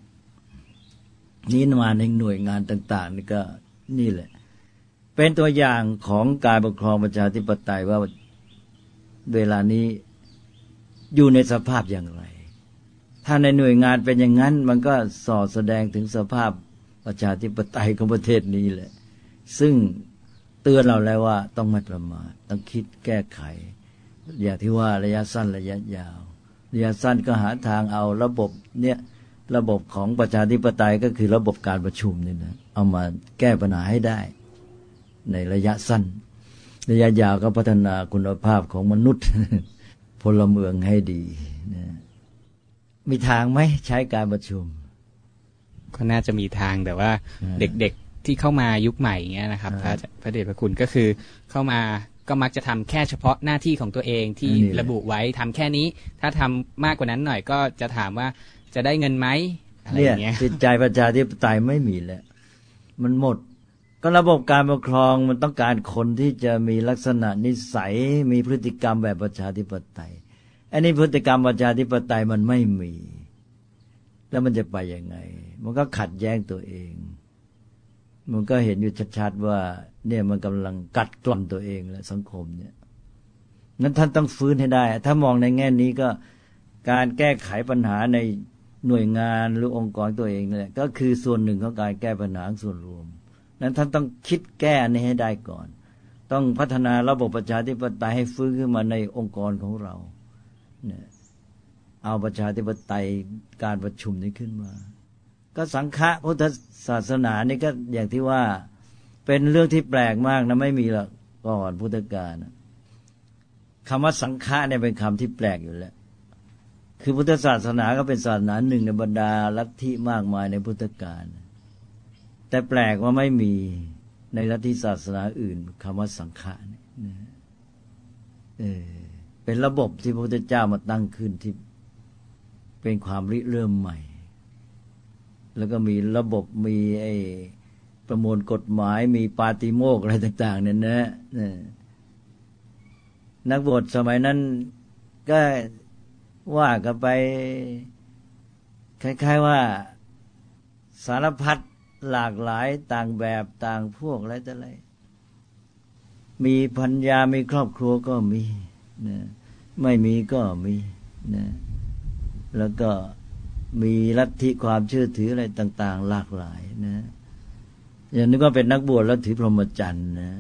นี้มาในหน่วยงานต่าง ๆ นี่ก็นี่แหละ เป็นตัวอย่างของการปกครองประชาธิปไตยว่าเวลานี้อยู่ในสภาพอย่างไร ถ้าในหน่วยงานเป็นอย่างนั้น มันก็สอดแสดงถึงสภาพประชาธิปไตยของประเทศนี้แหละ ซึ่งเตือนเราแล้วว่าต้องไม่ประมาทต้องคิดแก้ไข อย่างที่ว่าระยะสั้นระยะยาว ระยะสั้นก็หาทางเอาระบบเนี่ยระบบของประชาธิปไตยก็คือระบบการประชุมนี่นะเอามาแก้ปัญหาให้ได้ ในระยะสั้น ระยะยาวก็พัฒนาคุณภาพของมนุษย์ พลเมืองให้ดีนะ มีทางไหมใช้การประชุม ก็น่าจะมีทางแต่ว่าเด็กๆที่เข้ามายุคใหม่เงี้ยนะครับพระพระเดชพระคุณก็คือเข้ามาก็มักจะทำแค่เฉพาะหน้าที่ของตัวเองที่ระบุไว้ทำแค่นี้ ถ้าทำมากกว่านั้นหน่อยก็จะถามว่าจะได้เงินไหมอะไรอย่างเงี้ยจิตใจประชาธิปไตยไม่มีแล้ว มันหมด ก็ระบบการปกครองมันต้องการคนที่จะมีลักษณะนิสัยมีพฤติกรรมแบบประชาธิปไตย อันนี้พฤติกรรมประชาธิปไตยมันไม่มี แล้วมันจะไปยังไง มันก็ขัดแย้งตัวเอง มันก็เห็นอยู่ชัดๆว่า เนี่ยมันกำลังกัดกล่อมตัวเองและสังคมเนี่ยนั้นท่านต้องฟื้นให้ได้ ถ้ามองในแง่นี้ก็การแก้ไขปัญหาในหน่วยงานหรือองค์กรตัวเองเนี่ยก็คือส่วนหนึ่งของการแก้ปัญหาส่วนรวม นั้นท่านต้องคิดแก้นี้ให้ได้ก่อน ต้องพัฒนาระบบประชาธิปไตยให้ฟื้นขึ้นมาในองค์กรของเรา นี่ยเอาประชาธิปไตยการประชุมนี้ขึ้นมา ก็สังฆะพุทธศาสนานี่ก็อย่างที่ว่าเป็นเรื่องที่แปลกมากนะไม่มีหรอกก่อนพุทธกาลคำว่าสังฆะเนี่ยเป็นคำที่แปลกอยู่แล้ว คือพุทธศาสนาก็เป็นศาสนาหนึ่งในบรรดาลัทธิมากมายในพุทธกาลแต่แปลกว่าไม่มีในลัทธิศาสนาอื่นคำว่าสังฆะเนี่ยเออ เป็นระบบที่พระพุทธเจ้ามาตั้งขึ้นที่เป็นความริเริ่มใหม่ แล้วก็มีระบบมีไอ้ประมวลกฎหมายมีปาติโมกอะไรต่าง ๆ เนี่ยนะนักบวชสมัยนั้นก็ว่ากันไป คล้าย ๆว่าสารพัดหลากหลายต่างแบบต่างพวกอะไรแต่อะไร มีพัญญามีครอบครัวก็มี นะไม่มีก็มีนะแล้วก็มีลัทธิความเชื่อถืออะไรต่าง ๆ หลากหลายนะอย่างนี้ก็เป็นนักบวชแล้วถือพรหมจรรย์นะ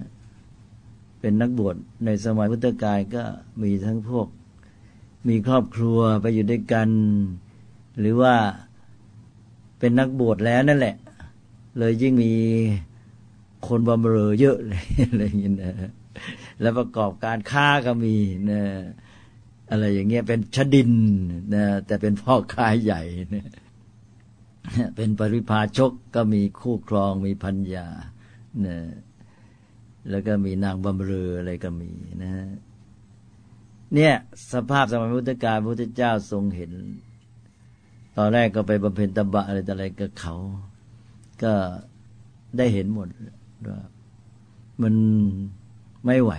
เป็นนักบวชในสมัยพุทธกาลก็มีทั้งพวก มีครอบครัวไปอยู่ด้วยกัน หรือว่าเป็นนักบวชแล้วนั่นแหละ เลยยิ่งมีคนบำเรอเยอะเลยอะไรอย่างนี้นะ แล้วประกอบการค้าก็มีนะอะไรอย่างเงี้ยเป็นชดินนะแต่เป็นพ่อค้าใหญ่นะเป็นปริพาชกก็มีคู่ครองมีพัญญานะแล้วก็มีนางบำเรออะไรก็มีนะ เนี่ย สภาพสมัยพุทธกาลพระพุทธเจ้าทรงเห็น ตอนแรกก็ไปบำเพ็ญตบะอะไรต่ออะไรกับเขา ก็ได้เห็นหมดว่ามัน ไม่ไหว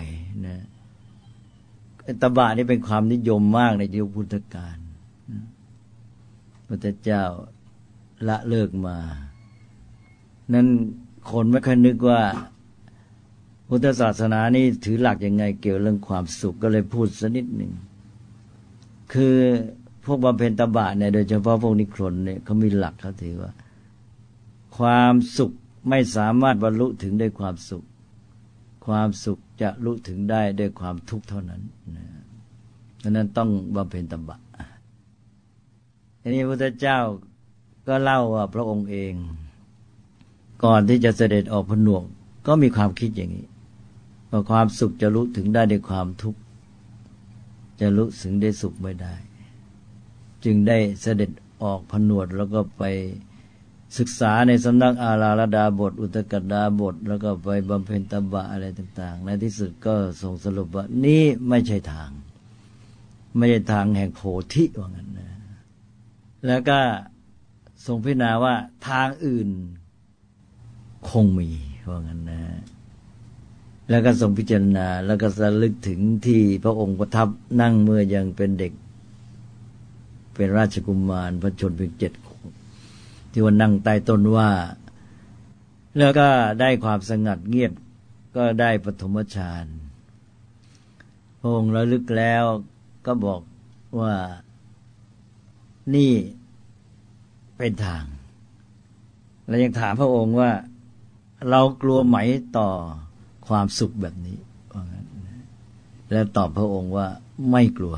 นะตบะนี่เป็นความนิยมมากในยุคพุทธกาลพระเจ้าละเลิกมา นั้นคนไม่ค่อยนึกว่า พุทธศาสนานี่ถือหลักยังไง เกี่ยวเรื่องความสุขก็เลยพูดสักนิดหนึ่ง คือพวกบำเพ็ญตบะเนี่ยโดยเฉพาะพวกนิครนเนี่ยเขามีหลักเขาถือว่า ความสุขไม่สามารถบรรลุถึงด้วยความสุข ความสุข จะรู้ถึงได้ด้วยความทุกข์เท่านั้นนะดังนั้นต้องบำเพ็ญตบะอันนี้พระพุทธเจ้าก็เล่าว่าพระองค์เอง ก่อนที่จะเสด็จออกผนวก ก็มีความคิดอย่างนี้ว่าความสุขจะรู้ถึงได้ด้วยความทุกข์จะรู้ถึงได้สุขไม่ได้ จึงได้เสด็จออกผนวดแล้วก็ไป ศึกษาในสำนักอาราลดาบท อุตกดาบท แล้วก็ไปบำเพ็ญตบะอะไรต่าง ๆ ในที่สุดก็ส่งสรุปว่านี่ไม่ใช่ทาง ไม่ใช่ทางแห่งโพธิว่างั้นนะแล้วก็ทรงพิจารณาว่าทางอื่นคงมีว่างั้นนะ แล้วก็ทรงพิจารณา แล้วก็ระลึกถึงที่พระองค์ประทับนั่งเมื่อยังเป็นเด็ก เป็นราชกุมารพระชนเพียงเจ็ด ที่ว่านั่งใต้ต้นว่า แล้วก็ได้ความสงัดเงียบก็ได้ปฐมฌานพระองค์ระลึกแล้วก็บอกว่านี่เป็นทาง แล้วยังถามพระองค์ว่า เรากลัวไหมต่อความสุขแบบนี้แล้วตอบพระองค์ว่าไม่กลัว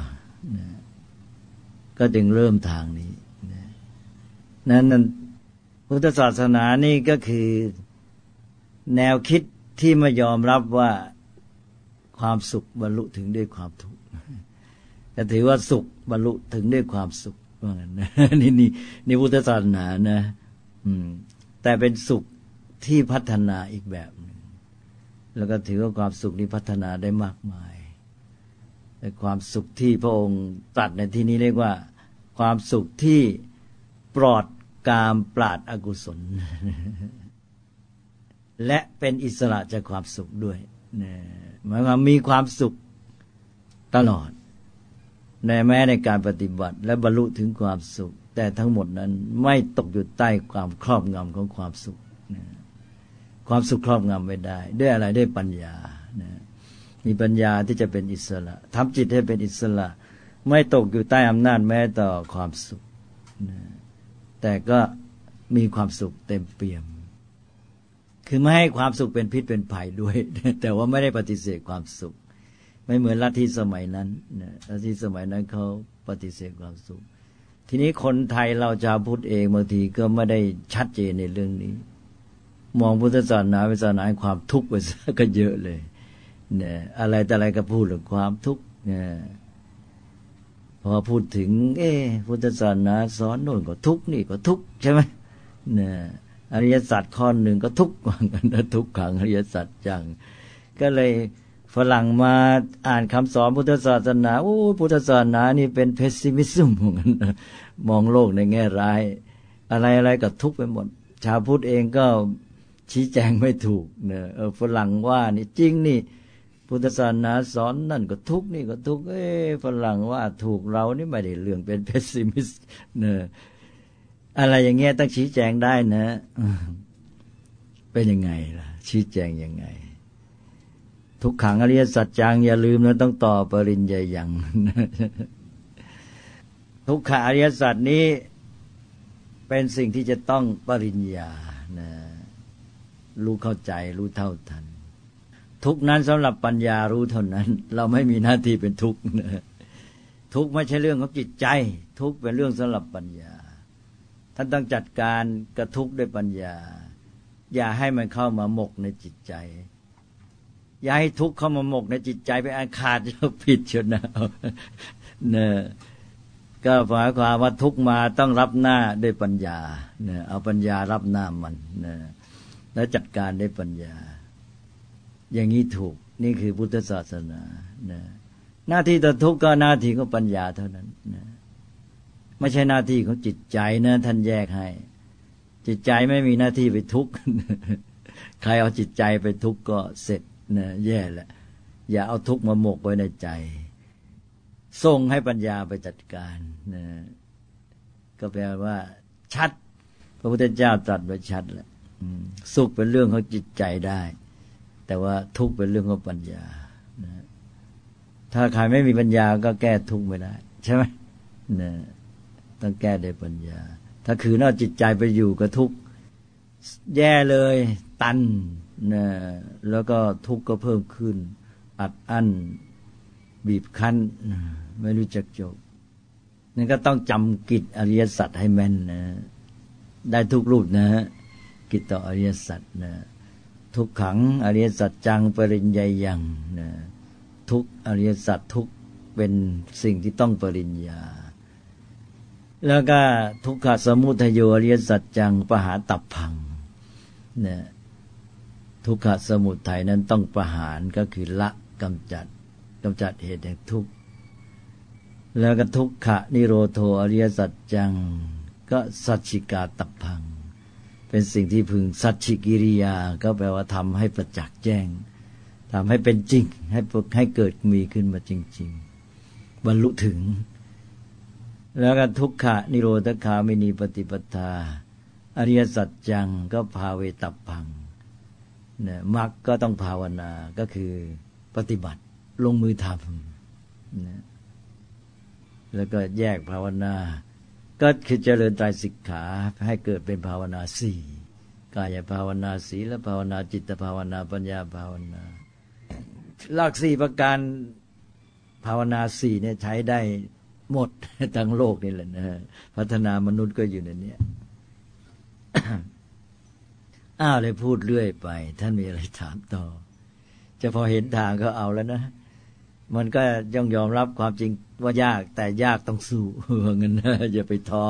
ก็จึงเริ่มทางนี้นั้น พุทธศาสนานี่ก็คือแนวคิดที่ไม่ยอมรับว่าความสุขบรรลุถึงด้วยความทุกข์แต่ถือว่าสุขบรรลุถึงด้วยความสุขว่างั้นนะนี่นี่นี่พุทธศาสนานะ อืม แต่เป็นสุขที่พัฒนาอีกแบบหนึ่งแล้วก็ถือว่าความสุขนี้พัฒนาได้มากมายแต่ความสุขที่พระองค์ตรัสในที่นี้เรียกว่า ความสุขที่ปลอด กามปราดอกุศล และเป็นอิสระจากความสุขด้วยหมายความมีความสุขตลอด ในแม้ในการปฏิบัติ และบรรลุถึงความสุข แต่ทั้งหมดนั้นไม่ตกอยู่ใต้ความครอบงำของความสุขความสุขครอบงำไม่ได้ ด้วยอะไรด้วยปัญญามีปัญญาที่จะเป็นอิสระทำจิตให้เป็นอิสระ ไม่ตกอยู่ใต้อำนาจแม้ต่อความสุข แต่ก็มีความสุขเต็มเปี่ยม คือไม่ให้ความสุขเป็นพิษเป็นภัยด้วย แต่ว่าไม่ได้ปฏิเสธความสุข ไม่เหมือนลัทธิสมัยนั้นลัทธิสมัยนั้นเขาปฏิเสธความสุข ทีนี้คนไทยเราชาวพุทธเองบางทีก็ไม่ได้ชัดเจนในเรื่องนี้ มองพุทธศาสนาเป็นศาสนาความทุกข์ไปซะก็เยอะเลยเนี่ยอะไรแต่อะไรก็พูดเรื่องความทุกข์เนี่ย พอพูดถึง เอพุทธศาสนาสอนโน่นก็ทุกนี่ก็ทุกใช่ไหมเนี่ยอริยสัจข้อหนึ่งก็ทุกกว่ากันนะทุกขังอริยสัจจัง ก็เลยฝรั่งมาอ่านคำสอนพุทธศาสนาโอ้พุทธศาสนานี่เป็นเพสซิมิซึมเหมือนกันมองโลกในแง่ร้าย อะไรอะไรก็ทุกไปหมด ชาวพุทธเองก็ชี้แจงไม่ถูกเนอะฝรั่งว่านี่จริงนี่ พุทธศาสนาสอนนั่นก็ทุกนี่ก็ทุกเอ้ฝรั่งว่าถูกเรานี่ไม่ได้เรื่องเป็นเพสซิมิสเนอะอะไรอย่างเงี้ยต้องชี้แจงได้นะ เป็นยังไงล่ะ ชี้แจงยังไง ทุกขังอริยสัจจังอย่าลืมนะต้องต่อปริญญาอย่างทุกขาอริยสัจนี้เป็นสิ่งที่จะต้องปริญญานะรู้เข้าใจรู้เท่าทัน ทุกนั้นสำหรับปัญญารู้เท่านั้น เราไม่มีหน้าที่เป็นทุกข์นะทุกข์ไม่ใช่เรื่องของจิตใจ ทุกข์เป็นเรื่องสำหรับปัญญา ท่านต้องจัดการกระทุกข์ด้วยปัญญา อย่าให้มันเข้ามาหมกในจิตใจ อย่าให้ทุกข์เข้ามาหมกในจิตใจไปอาขาดจะผิดชนนะเนี่ยก็หมายความว่าทุกมาต้องรับหน้าด้วยปัญญาเนี่ยเอาปัญญารับหน้ามันเนี่ยแล้วจัดการด้วยปัญญา อย่างนี้ถูกนี่คือพุทธศาสนานะหน้าที่ต่อทุกข์ก็หน้าที่ของปัญญาเท่านั้นนะไม่ใช่หน้าที่ของจิตใจนะท่านแยกให้ จิตใจไม่มีหน้าที่ไปทุกข์ใครเอาจิตใจไปทุกข์ก็เสร็จนะแย่แหละ อย่าเอาทุกข์มาหมกไว้ในใจส่งให้ปัญญาไปจัดการนะก็แปลว่าชัด พระพุทธเจ้าตรัสไว้ชัดแหละสุขเป็นเรื่องของจิตใจได้ แต่ว่าทุกเป็นเรื่องของปัญญาถ้าใครไม่มีปัญญาก็แก้ทุกไม่ได้ ใช่ไหมนะต้องแก้ด้วยปัญญา ถ้าคืนเอาจิตใจไปอยู่กับทุกแย่เลย ตันนะแล้วก็ทุกข์ก็เพิ่มขึ้น อัดอั้น บีบคั้น ไม่รู้จักจบนั่นก็ต้องจำกิจอริยสัจให้แม่นนะ ได้ทุกรูปนะกิจต่ออริยสัจนะ ทุกขัง อริยสัจจังปริญญายังนะทุกอริยสัจทุกเป็นสิ่งที่ต้องปริญญา แล้วก็ทุกขสมุทโยอริยสัจจังปหาตับพังนะทุกขสมุทัยนั้นต้องประหารก็คือละกำจัดกำจัดเหตุแห่งทุกข์แล้วก็ทุกขะนิโรโทอริยสัจจัง ก็สัจฉิกาตับพัง เป็นสิ่งที่พึงสัจฉิกิริยา ก็แปลว่าทำให้ประจักษ์แจ้งทำให้เป็นจริง ให้ให้เกิดมีขึ้นมาจริง ๆ บรรลุถึง แล้วก็ทุกขะนิโรธคามินีปฏิปทา อริยสัจจังก็ภาเวตับพังเนี่ยมรรคก็ต้องภาวนาก็คือปฏิบัติลงมือทำนะแล้วก็แยกภาวนา ก็คือเจริญไตรสิกขาให้เกิดเป็นภาวนาสี่กายภาวนาสีและภาวนาจิตภาวนาปัญญาภาวนา หลักสี่ประการภาวนาสี่เนี่ยใช้ได้หมดทั้งโลกนี่แหละนะพัฒนามนุษย์ก็อยู่ในนี้อ้าวเลยพูดเรื่อยไป ท่านมีอะไรถามต่อ จะพอเห็นทางก็เอาแล้วนะ มันก็ย่องยอมรับความจริง ว่ายากแต่ยากต้องสู้เงินนะอย่าไปท้อ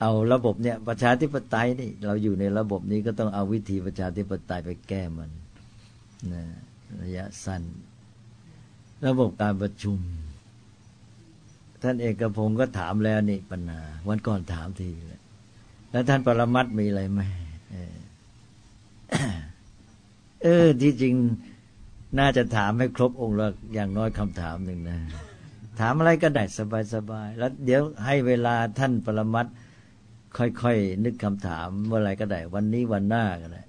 เอาระบบเนี่ยประชาธิปไตยนี่ เราอยู่ในระบบนี้ก็ต้องเอาวิธีประชาธิปไตยไปแก้มันนะระยะสั้น ระบบการประชุม ท่านเอกพงศ์ก็ถามแล้วนี่ปัญหาวันก่อนถามทีแล้วแล้วท่านปรมัตมีอะไรไหมเออที่จริงน่าจะถามให้ครบองค์ละอย่างน้อยคำถามหนึ่งนะ ถามอะไรก็ได้สบายๆแล้วเดี๋ยวให้เวลาท่านปรมัตค่อยๆนึกคำถามเมื่อไรก็ได้ วันนี้วันหน้าก็ได้